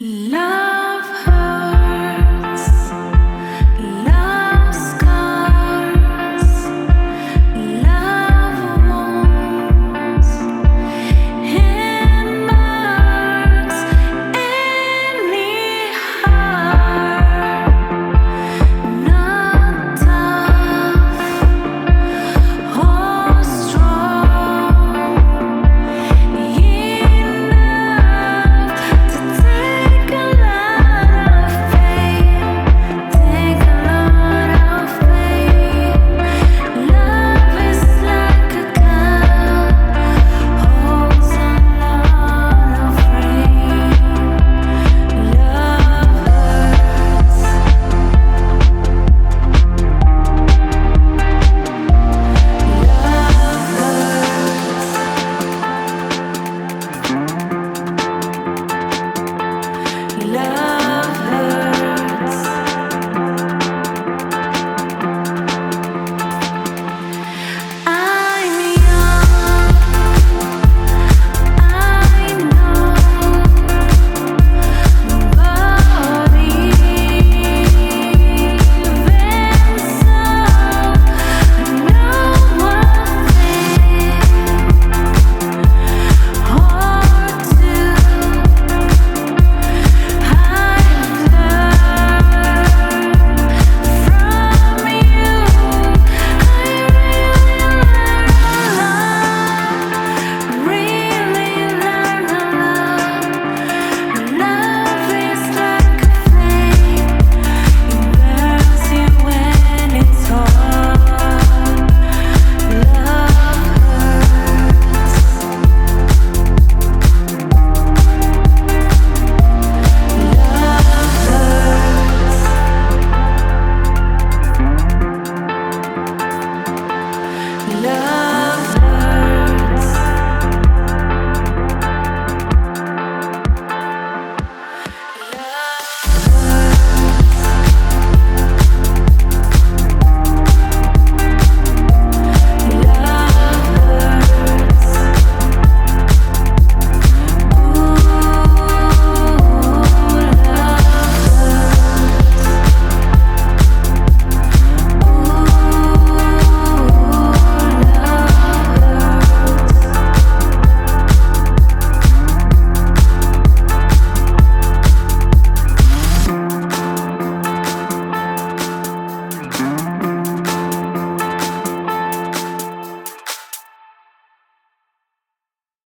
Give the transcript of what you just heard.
Love love.